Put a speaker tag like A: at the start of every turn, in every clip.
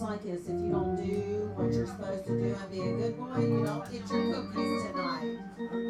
A: like this, if you don't do what you're supposed to do and be a good boy, you don't get your cookies tonight.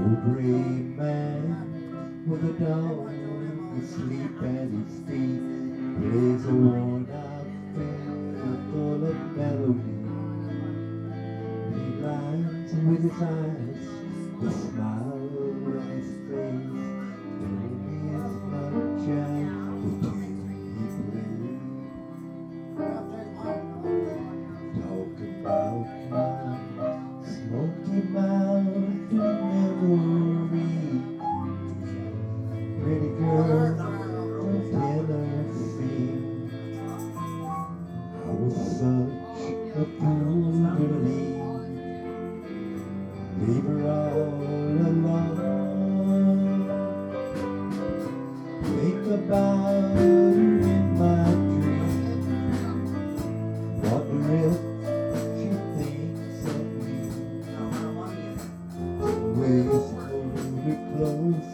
B: Gray man with a dog asleep at his feet plays a worn out fiddle full of melody. He lies with his eyes, the smile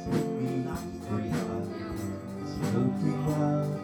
B: In my Smoky Mountain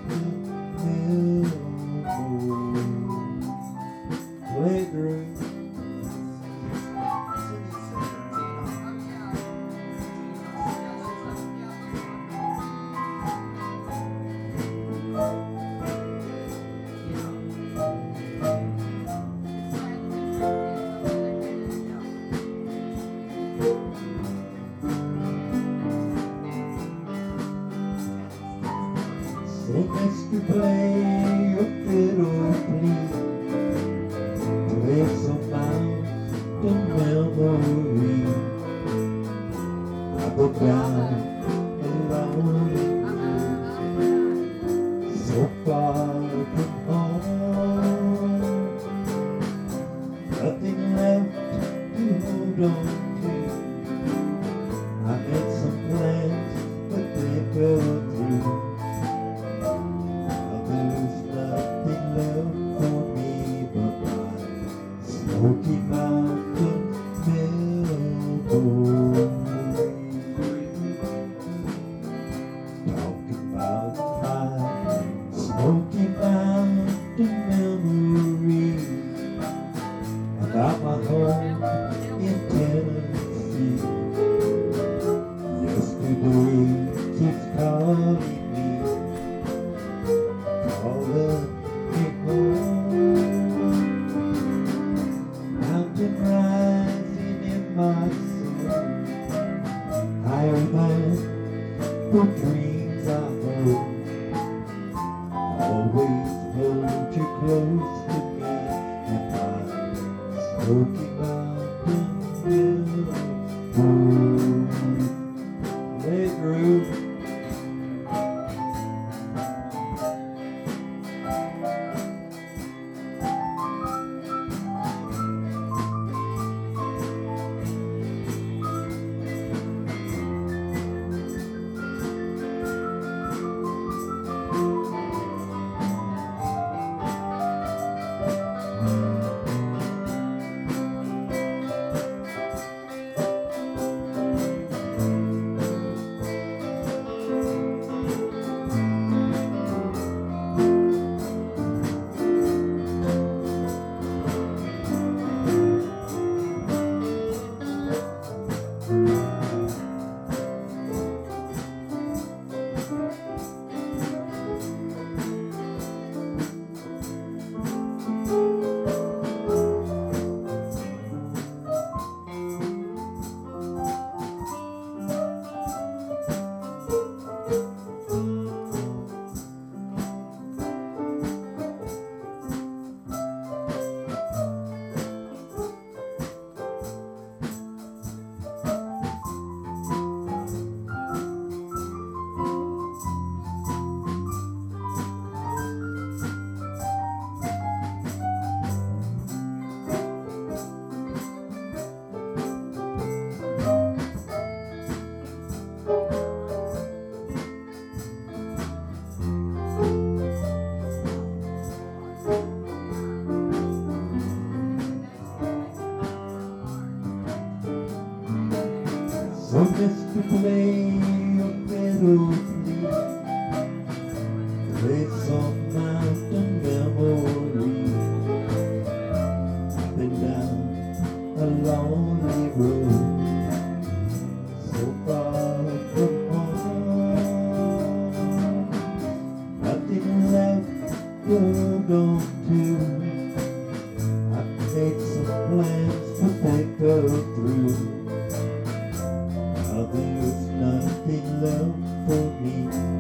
B: There is nothing left for me.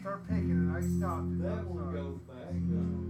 C: start picking, and I stopped it.
D: That one goes back.